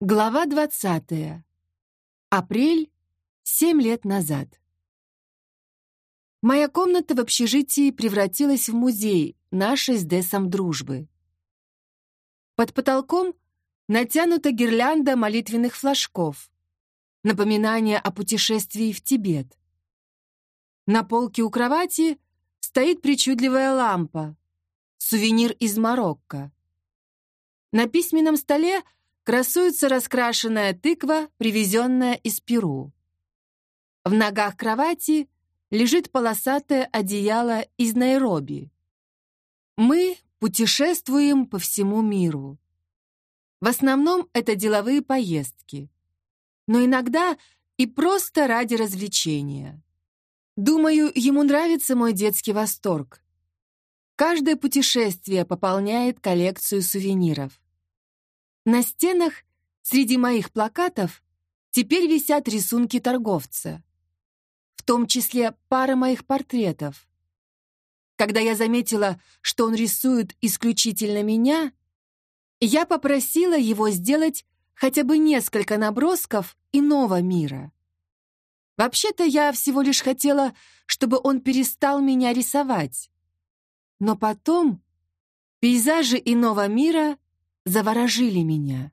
Глава 20. Апрель, семь лет назад. Моя комната в общежитии превратилась в музей нашей с Десом дружбы. Под потолком натянута гирлянда молитвенных флажков, напоминание о путешествии в Тибет. На полке у кровати стоит причудливая лампа, сувенир из Марокко. На письменном столе — красуется раскрашенная тыква, привезенная из Перу. В ногах кровати лежит полосатое одеяло из Найроби. Мы путешествуем по всему миру. В основном это деловые поездки, но иногда и просто ради развлечения. Думаю, ему нравится мой детский восторг. Каждое путешествие пополняет коллекцию сувениров. На стенах среди моих плакатов теперь висят рисунки торговца, в том числе пара моих портретов. Когда я заметила, что он рисует исключительно меня, я попросила его сделать хотя бы несколько набросков иного мира. Вообще-то я всего лишь хотела, чтобы он перестал меня рисовать. Но потом пейзажи иного мира заворожили меня.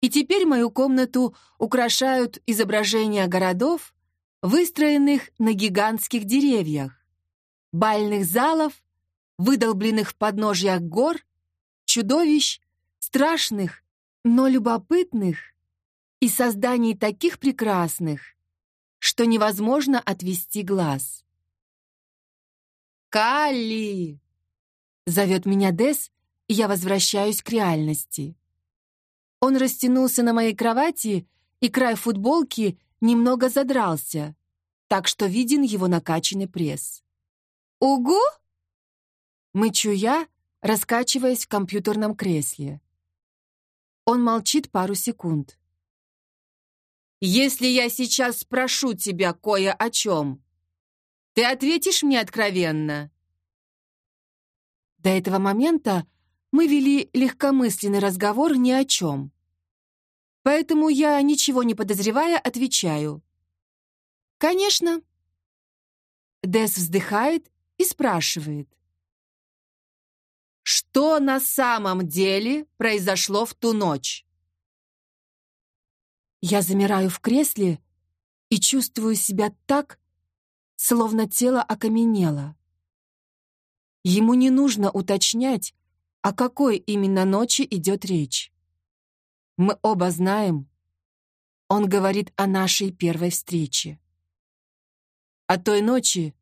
И теперь мою комнату украшают изображения городов, выстроенных на гигантских деревьях, бальных залов, выдолбленных в подножьях гор, чудовищ, страшных, но любопытных и созданий таких прекрасных, что невозможно отвести глаз. «Калли!» — зовет меня Дес, я возвращаюсь к реальности. Он растянулся на моей кровати, и край футболки немного задрался, так что виден его накачанный пресс. «Угу!» Мычу я, раскачиваясь в компьютерном кресле. Он молчит пару секунд. «Если я сейчас спрошу тебя кое о чем, ты ответишь мне откровенно?» До этого момента мы вели легкомысленный разговор ни о чем. Поэтому я, ничего не подозревая, отвечаю. «Конечно». Дес вздыхает и спрашивает. «Что на самом деле произошло в ту ночь?» Я замираю в кресле и чувствую себя так, словно тело окаменело. Ему не нужно уточнять, о какой именно ночи идет речь? Мы оба знаем. Он говорит о нашей первой встрече. О той ночи,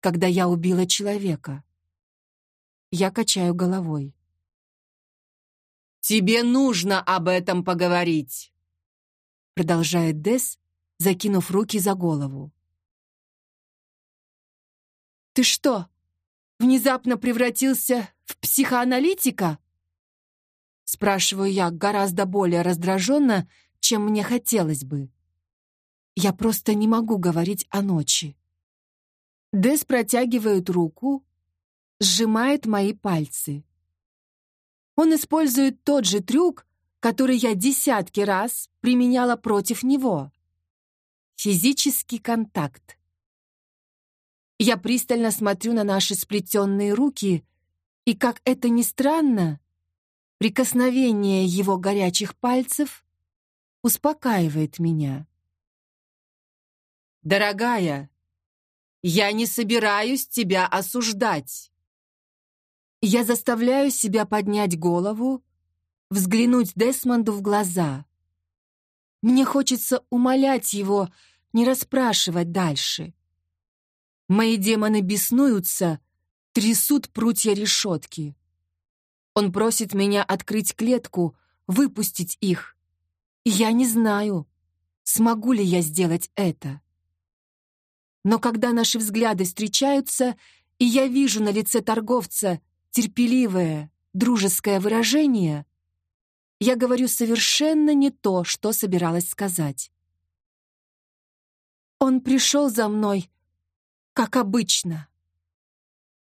когда я убила человека. Я качаю головой. «Тебе нужно об этом поговорить!» Продолжает Дес, закинув руки за голову. «Ты что, внезапно превратился в психоаналитика?» Спрашиваю я гораздо более раздраженно, чем мне хотелось бы. Я просто не могу говорить о ночи. Дес протягивает руку, сжимает мои пальцы. Он использует тот же трюк, который я десятки раз применяла против него. Физический контакт. Я пристально смотрю на наши сплетенные руки, и, как это ни странно, прикосновение его горячих пальцев успокаивает меня. «Дорогая, я не собираюсь тебя осуждать». Я заставляю себя поднять голову, взглянуть Десмонду в глаза. Мне хочется умолять его не расспрашивать дальше. Мои демоны беснуются, трясут прутья решетки. Он просит меня открыть клетку, выпустить их. Я не знаю, смогу ли я сделать это. Но когда наши взгляды встречаются, и я вижу на лице торговца терпеливое, дружеское выражение, я говорю совершенно не то, что собиралась сказать. Он пришел за мной как обычно.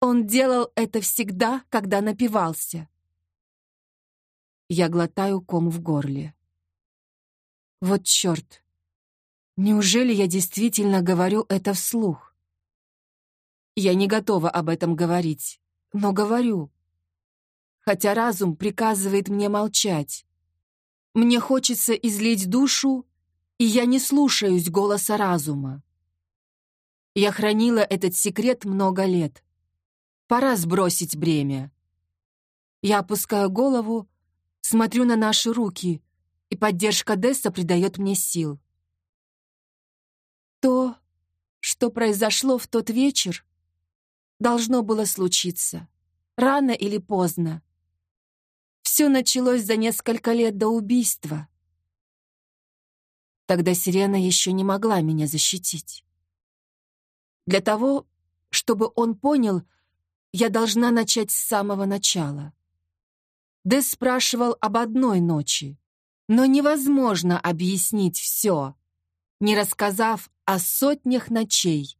Он делал это всегда, когда напивался. Я глотаю ком в горле. Вот черт. Неужели я действительно говорю это вслух? Я не готова об этом говорить, но говорю. Хотя разум приказывает мне молчать. Мне хочется излить душу, и я не слушаюсь голоса разума. Я хранила этот секрет много лет. Пора сбросить бремя. Я опускаю голову, смотрю на наши руки, и поддержка Десса придает мне сил. То, что произошло в тот вечер, должно было случиться, рано или поздно. Все началось за несколько лет до убийства. Тогда Сирена еще не могла меня защитить. Для того, чтобы он понял, я должна начать с самого начала. Дэс спрашивал об одной ночи, но невозможно объяснить все, не рассказав о сотнях ночей,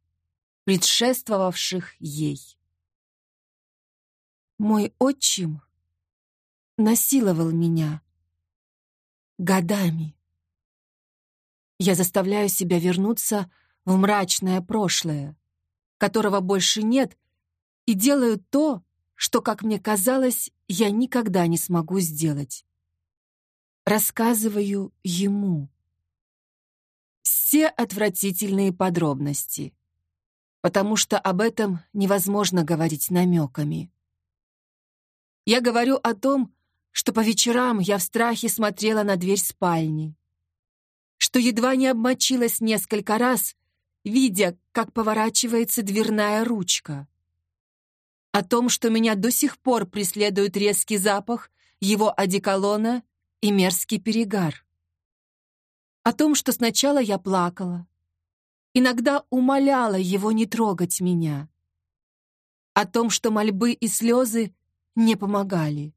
предшествовавших ей. Мой отчим насиловал меня годами. Я заставляю себя вернуться в мрачное прошлое, которого больше нет, и делаю то, что, как мне казалось, я никогда не смогу сделать. Рассказываю ему. Все отвратительные подробности, потому что об этом невозможно говорить намеками. Я говорю о том, что по вечерам я в страхе смотрела на дверь спальни, что едва не обмочилась несколько раз, видя, как поворачивается дверная ручка. О том, что меня до сих пор преследует резкий запах его одеколона и мерзкий перегар. О том, что сначала я плакала, иногда умоляла его не трогать меня. О том, что мольбы и слезы не помогали.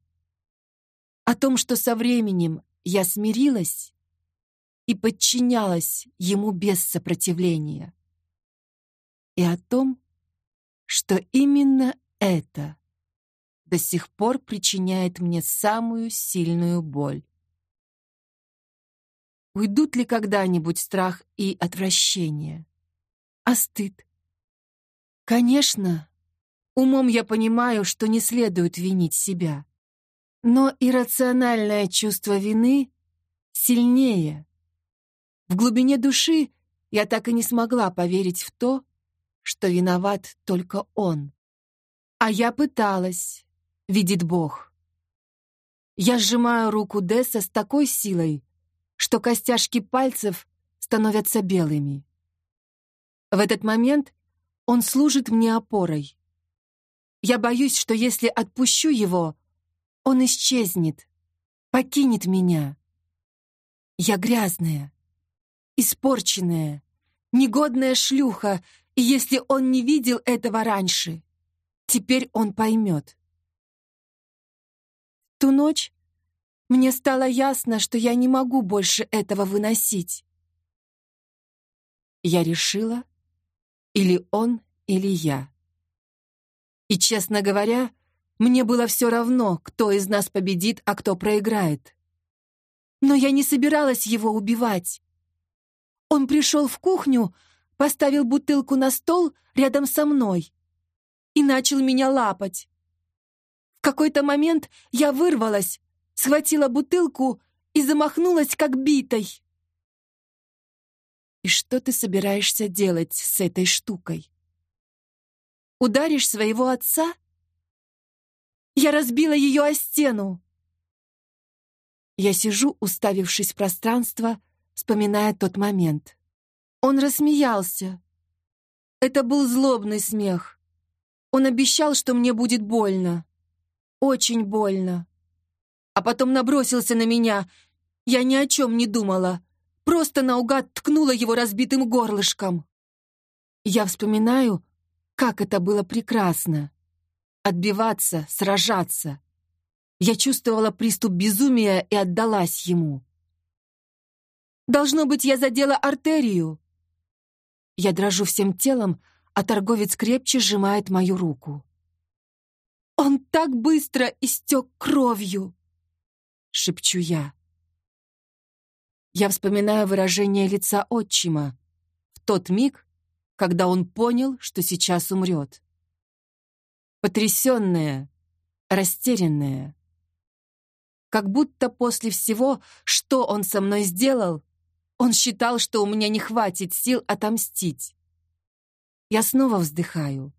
О том, что со временем я смирилась и подчинялась ему без сопротивления. И о том, что именно это до сих пор причиняет мне самую сильную боль. Уйдут ли когда-нибудь страх и отвращение? А стыд? Конечно, умом я понимаю, что не следует винить себя. Но иррациональное чувство вины сильнее. В глубине души я так и не смогла поверить в то, что виноват только он. А я пыталась, видит Бог. Я сжимаю руку Десса с такой силой, что костяшки пальцев становятся белыми. В этот момент он служит мне опорой. Я боюсь, что если отпущу его, он исчезнет, покинет меня. Я грязная, испорченная, негодная шлюха, и если он не видел этого раньше, теперь он поймет. Ту ночь мне стало ясно, что я не могу больше этого выносить. Я решила, или он, или я. И, честно говоря, мне было все равно, кто из нас победит, а кто проиграет. Но я не собиралась его убивать. Он пришел в кухню, поставил бутылку на стол рядом со мной и начал меня лапать. В какой-то момент я вырвалась, схватила бутылку и замахнулась, как битой. И что ты собираешься делать с этой штукой? Ударишь своего отца? Я разбила ее о стену. Я сижу, уставившись в пространство, вспоминая тот момент. Он рассмеялся. Это был злобный смех. Он обещал, что мне будет больно. Очень больно. А потом набросился на меня. Я ни о чем не думала. Просто наугад ткнула его разбитым горлышком. Я вспоминаю, как это было прекрасно. Отбиваться, сражаться. Я чувствовала приступ безумия и отдалась ему. Должно быть, я задела артерию. Я дрожу всем телом, а торговец крепче сжимает мою руку. «Он так быстро истек кровью!» шепчу я. Я вспоминаю выражение лица отчима в тот миг, когда он понял, что сейчас умрет. Потрясенная, растерянная. Как будто после всего, что он со мной сделал, он считал, что у меня не хватит сил отомстить. Я снова вздыхаю.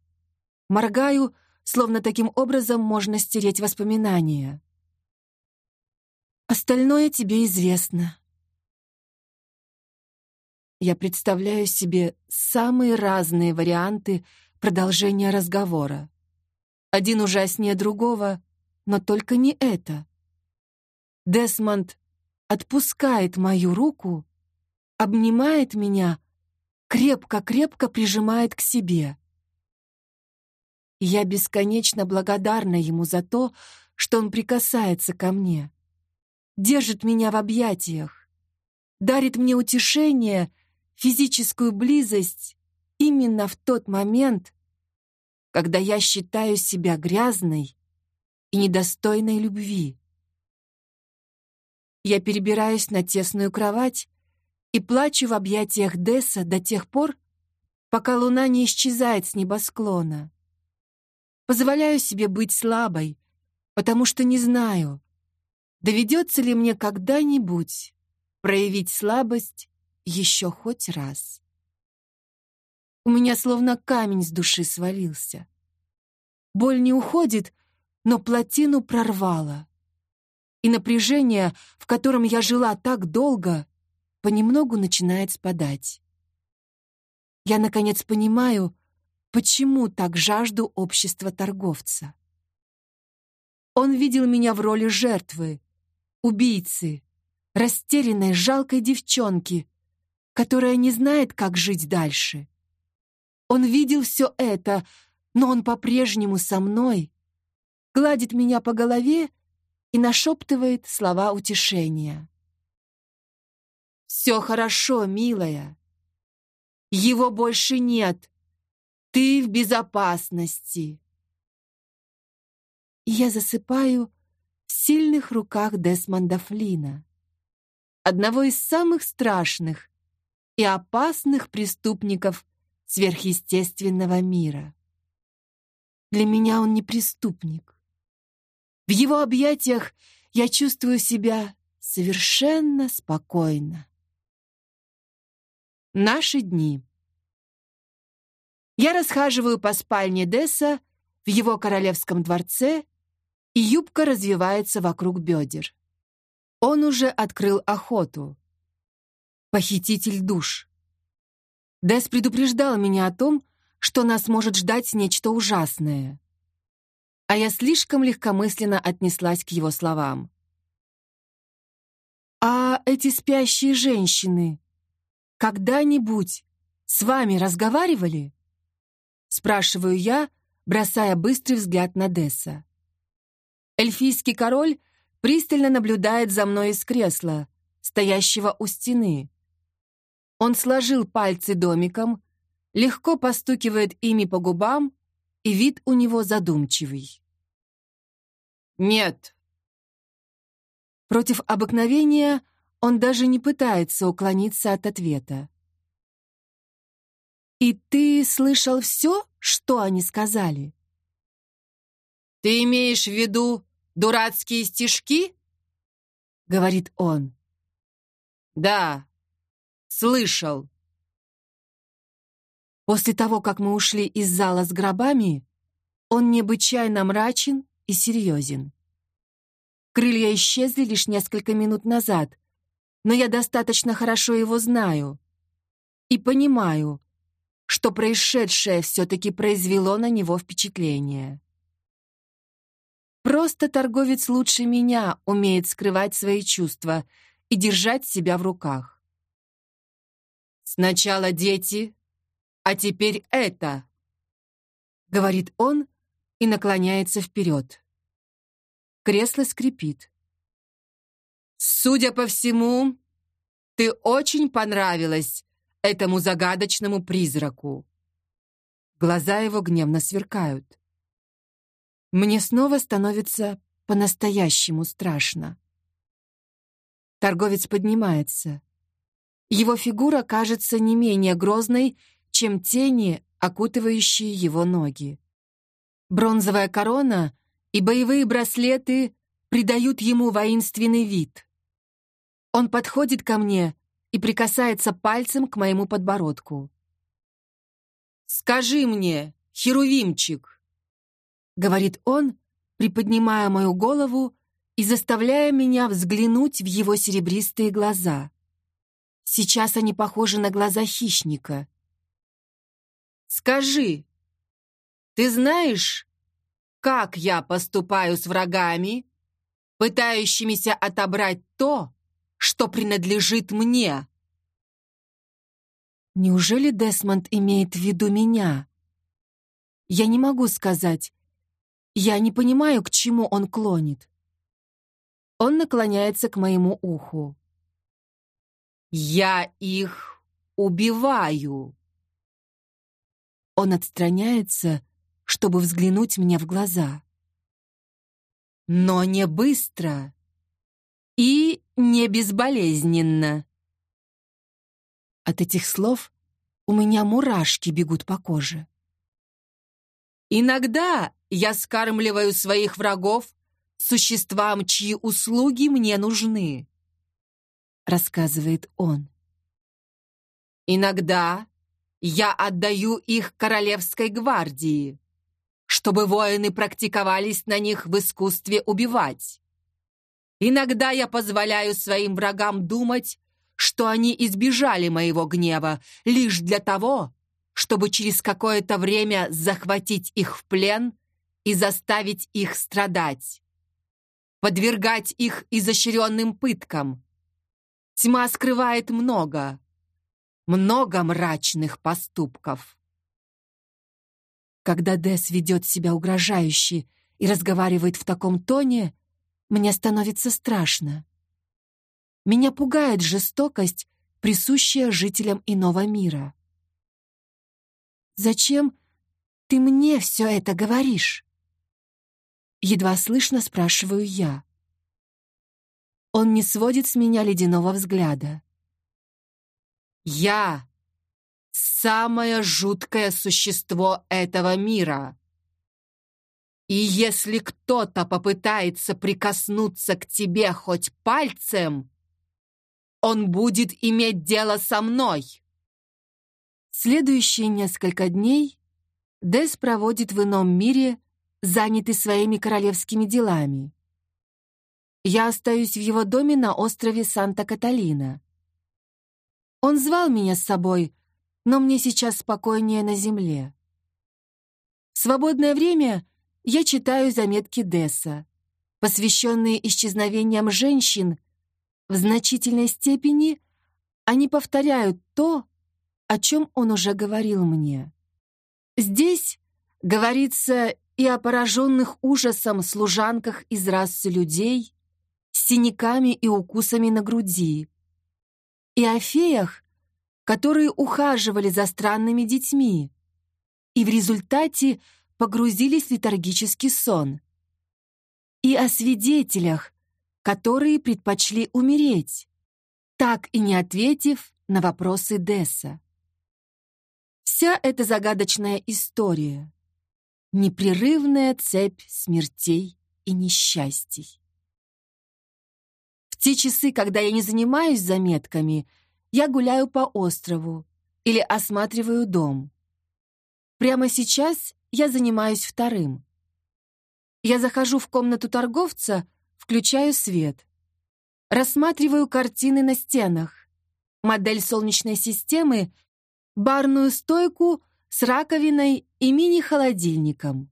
Моргаю, словно таким образом можно стереть воспоминания. Остальное тебе известно. Я представляю себе самые разные варианты продолжения разговора. Один ужаснее другого, но только не это. Десмонд отпускает мою руку, обнимает меня, крепко-крепко прижимает к себе. Я бесконечно благодарна ему за то, что он прикасается ко мне держит меня в объятиях, дарит мне утешение, физическую близость именно в тот момент, когда я считаю себя грязной и недостойной любви. Я перебираюсь на тесную кровать и плачу в объятиях Десса до тех пор, пока луна не исчезает с небосклона. Позволяю себе быть слабой, потому что не знаю, Доведется ли мне когда-нибудь проявить слабость еще хоть раз? У меня словно камень с души свалился. Боль не уходит, но плотину прорвало. И напряжение, в котором я жила так долго, понемногу начинает спадать. Я, наконец, понимаю, почему так жажду общества торговца. Он видел меня в роли жертвы, убийцы, растерянной, жалкой девчонки, которая не знает, как жить дальше. Он видел все это, но он по-прежнему со мной, гладит меня по голове и нашептывает слова утешения. «Все хорошо, милая. Его больше нет. Ты в безопасности». И я засыпаю, в сильных руках Десмонда Флина, одного из самых страшных и опасных преступников сверхъестественного мира. Для меня он не преступник. В его объятиях я чувствую себя совершенно спокойно. Наши дни. Я расхаживаю по спальне Десса в его королевском дворце и юбка развивается вокруг бедер. Он уже открыл охоту. Похититель душ. Дес предупреждал меня о том, что нас может ждать нечто ужасное. А я слишком легкомысленно отнеслась к его словам. «А эти спящие женщины когда-нибудь с вами разговаривали?» Спрашиваю я, бросая быстрый взгляд на Десса. Эльфийский король пристально наблюдает за мной из кресла, стоящего у стены. Он сложил пальцы домиком, легко постукивает ими по губам, и вид у него задумчивый. «Нет». Против обыкновения он даже не пытается уклониться от ответа. «И ты слышал все, что они сказали?» «Ты имеешь в виду дурацкие стишки?» — говорит он. «Да, слышал». После того, как мы ушли из зала с гробами, он необычайно мрачен и серьезен. Крылья исчезли лишь несколько минут назад, но я достаточно хорошо его знаю и понимаю, что происшедшее все-таки произвело на него впечатление. Просто торговец лучше меня умеет скрывать свои чувства и держать себя в руках. «Сначала дети, а теперь это», — говорит он и наклоняется вперед. Кресло скрипит. «Судя по всему, ты очень понравилась этому загадочному призраку». Глаза его гневно сверкают. Мне снова становится по-настоящему страшно. Торговец поднимается. Его фигура кажется не менее грозной, чем тени, окутывающие его ноги. Бронзовая корона и боевые браслеты придают ему воинственный вид. Он подходит ко мне и прикасается пальцем к моему подбородку. «Скажи мне, Херувимчик!» — говорит он, приподнимая мою голову и заставляя меня взглянуть в его серебристые глаза. Сейчас они похожи на глаза хищника. «Скажи, ты знаешь, как я поступаю с врагами, пытающимися отобрать то, что принадлежит мне?» Неужели Десмонд имеет в виду меня? Я не могу сказать. Я не понимаю, к чему он клонит. Он наклоняется к моему уху. «Я их убиваю!» Он отстраняется, чтобы взглянуть мне в глаза. «Но не быстро и не безболезненно!» От этих слов у меня мурашки бегут по коже. «Иногда я скармливаю своих врагов существам, чьи услуги мне нужны», — рассказывает он. «Иногда я отдаю их королевской гвардии, чтобы воины практиковались на них в искусстве убивать. Иногда я позволяю своим врагам думать, что они избежали моего гнева лишь для того, чтобы через какое-то время захватить их в плен и заставить их страдать подвергать их изощренным пыткам. Тьма скрывает много, много мрачных поступков. Когда Дес ведет себя угрожающе и разговаривает в таком тоне, мне становится страшно. Меня пугает жестокость, присущая жителям иного мира. «Зачем ты мне все это говоришь?» Едва слышно спрашиваю я. Он не сводит с меня ледяного взгляда. «Я — самое жуткое существо этого мира. И если кто-то попытается прикоснуться к тебе хоть пальцем, он будет иметь дело со мной». Следующие несколько дней Дес проводит в ином мире заняты своими королевскими делами. Я остаюсь в его доме на острове Санта-Каталина. Он звал меня с собой, но мне сейчас спокойнее на земле. В свободное время я читаю заметки Десса, посвященные исчезновениям женщин. В значительной степени они повторяют то, о чем он уже говорил мне. Здесь говорится и о пораженных ужасом служанках из расы людей с синяками и укусами на груди, и о феях, которые ухаживали за странными детьми и в результате погрузились в летаргический сон, и о свидетелях, которые предпочли умереть, так и не ответив на вопросы Десса. Вся эта загадочная история — непрерывная цепь смертей и несчастий. В те часы, когда я не занимаюсь заметками, я гуляю по острову или осматриваю дом. Прямо сейчас я занимаюсь вторым. Я захожу в комнату торговца, включаю свет. Рассматриваю картины на стенах, модель Солнечной системы, барную стойку с раковиной и мини-холодильником.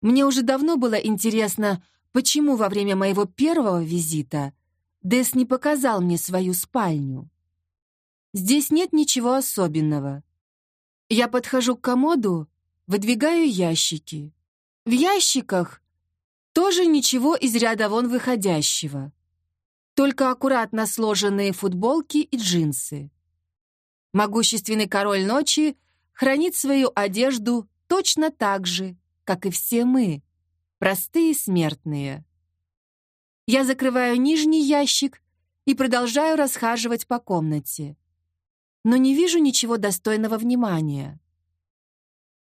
Мне уже давно было интересно, почему во время моего первого визита Дес не показал мне свою спальню. Здесь нет ничего особенного. Я подхожу к комоду, выдвигаю ящики. В ящиках тоже ничего из ряда вон выходящего. Только аккуратно сложенные футболки и джинсы. Могущественный король ночи хранит свою одежду точно так же, как и все мы, простые смертные. Я закрываю нижний ящик и продолжаю расхаживать по комнате. Но не вижу ничего достойного внимания.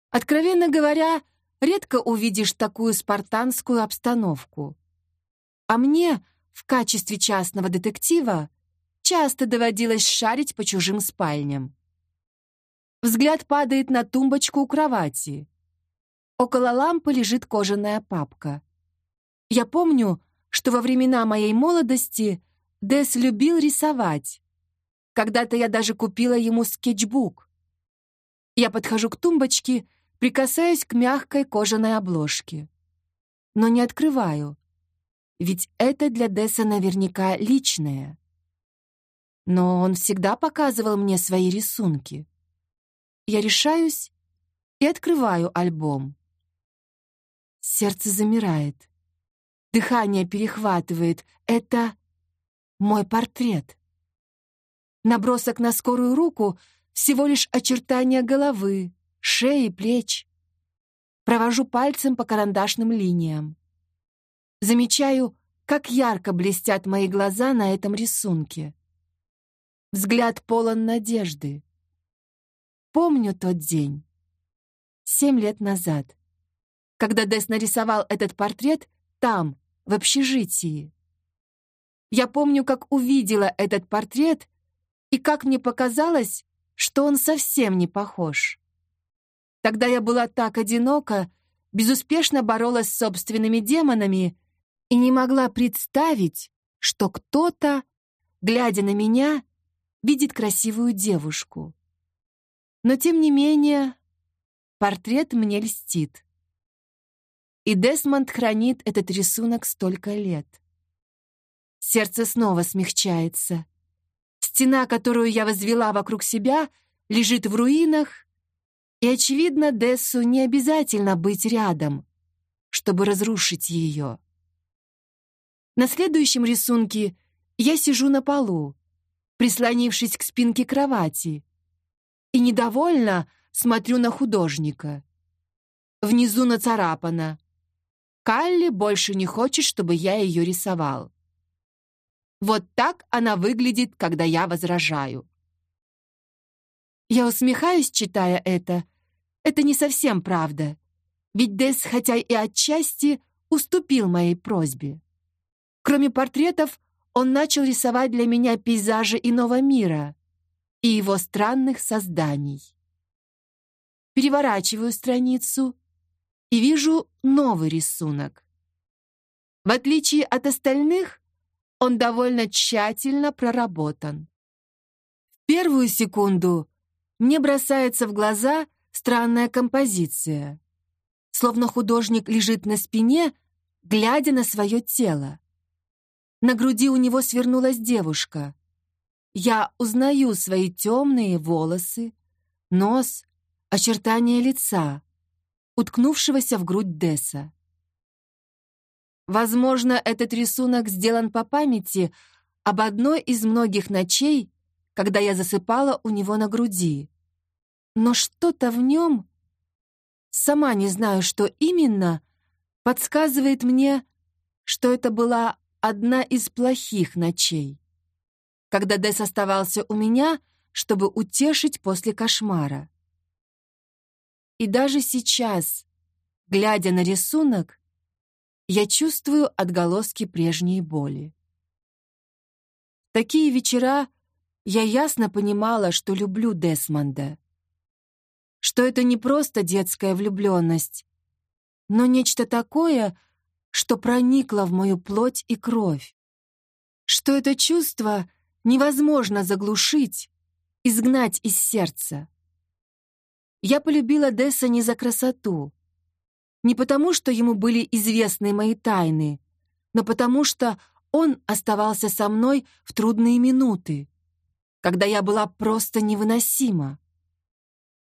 Откровенно говоря, редко увидишь такую спартанскую обстановку. А мне в качестве частного детектива часто доводилось шарить по чужим спальням. Взгляд падает на тумбочку у кровати. Около лампы лежит кожаная папка. Я помню, что во времена моей молодости Дэс любил рисовать. Когда-то я даже купила ему скетчбук. Я подхожу к тумбочке, прикасаюсь к мягкой кожаной обложке. Но не открываю, ведь это для Дэса наверняка личное. Но он всегда показывал мне свои рисунки. Я решаюсь и открываю альбом. Сердце замирает. Дыхание перехватывает. Это мой портрет. Набросок на скорую руку — всего лишь очертания головы, шеи, плеч. Провожу пальцем по карандашным линиям. Замечаю, как ярко блестят мои глаза на этом рисунке. Взгляд полон надежды. Помню тот день. Семь лет назад. Когда Дес нарисовал этот портрет там, в общежитии. Я помню, как увидела этот портрет и как мне показалось, что он совсем не похож. Тогда я была так одинока, безуспешно боролась с собственными демонами и не могла представить, что кто-то, глядя на меня, видит красивую девушку. Но, тем не менее, портрет мне льстит. И Десмонд хранит этот рисунок столько лет. Сердце снова смягчается. Стена, которую я возвела вокруг себя, лежит в руинах, и, очевидно, Дессу не обязательно быть рядом, чтобы разрушить ее. На следующем рисунке я сижу на полу, прислонившись к спинке кровати, и недовольно смотрю на художника. Внизу нацарапано Калли больше не хочет, чтобы я ее рисовал. Вот так она выглядит, когда я возражаю. Я усмехаюсь, читая это. Это не совсем правда. Ведь Дес, хотя и отчасти, уступил моей просьбе. Кроме портретов, он начал рисовать для меня пейзажи иного мира и его странных созданий. Переворачиваю страницу и вижу новый рисунок. В отличие от остальных, он довольно тщательно проработан. В первую секунду мне бросается в глаза странная композиция. Словно художник лежит на спине, глядя на свое тело. На груди у него свернулась девушка. Я узнаю свои темные волосы, нос, очертания лица уткнувшегося в грудь Десса. Возможно, этот рисунок сделан по памяти об одной из многих ночей, когда я засыпала у него на груди. Но что-то в нем, сама не знаю, что именно, подсказывает мне, что это была одна из плохих ночей, когда Десс оставался у меня, чтобы утешить после кошмара. И даже сейчас, глядя на рисунок, я чувствую отголоски прежней боли. Такие вечера я ясно понимала, что люблю Десмонда. Что это не просто детская влюбленность, но нечто такое, что проникло в мою плоть и кровь. Что это чувство невозможно заглушить, изгнать из сердца. Я полюбила Десса не за красоту. Не потому, что ему были известны мои тайны, но потому что он оставался со мной в трудные минуты, когда я была просто невыносима.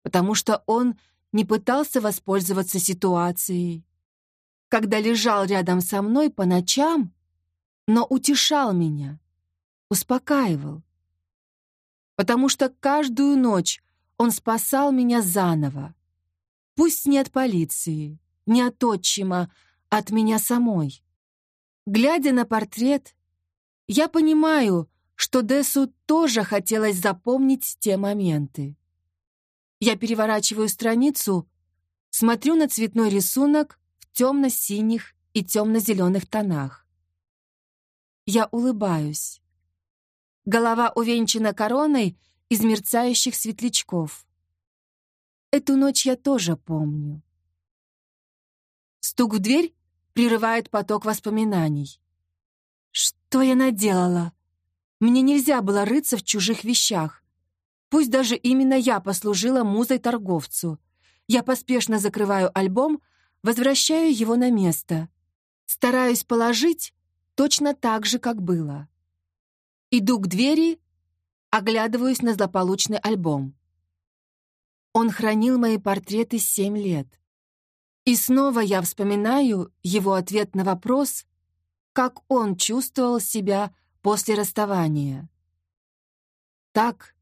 Потому что он не пытался воспользоваться ситуацией. Когда лежал рядом со мной по ночам, но утешал меня, успокаивал. Потому что каждую ночь он спасал меня заново. Пусть не от полиции, не от отчима, а от меня самой. Глядя на портрет, я понимаю, что Десу тоже хотелось запомнить те моменты. Я переворачиваю страницу, смотрю на цветной рисунок в темно-синих и темно-зеленых тонах. Я улыбаюсь. Голова увенчана короной из мерцающих светлячков. Эту ночь я тоже помню. Стук в дверь прерывает поток воспоминаний. Что я наделала? Мне нельзя было рыться в чужих вещах. Пусть даже именно я послужила музой торговцу. Я поспешно закрываю альбом, возвращаю его на место. Стараюсь положить точно так же, как было. Иду к двери, оглядываюсь на злополучный альбом. Он хранил мои портреты семь лет. И снова я вспоминаю его ответ на вопрос, как он чувствовал себя после расставания. Так,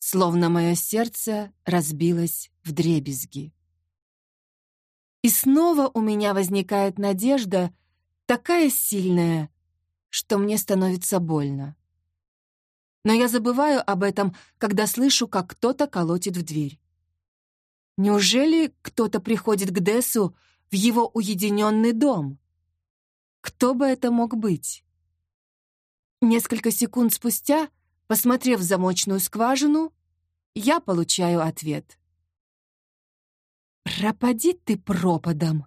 словно мое сердце разбилось в дребезги. И снова у меня возникает надежда, такая сильная, что мне становится больно. Но я забываю об этом, когда слышу, как кто-то колотит в дверь. Неужели кто-то приходит к Десу в его уединенный дом? Кто бы это мог быть? Несколько секунд спустя, посмотрев в замочную скважину, я получаю ответ. «Пропади ты пропадом!»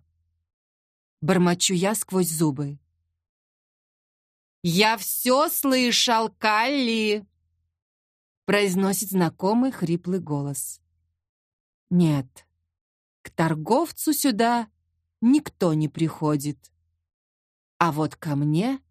Бормочу я сквозь зубы. «Я все слышал, Калли!» произносит знакомый хриплый голос. Нет, к торговцу сюда никто не приходит. А вот ко мне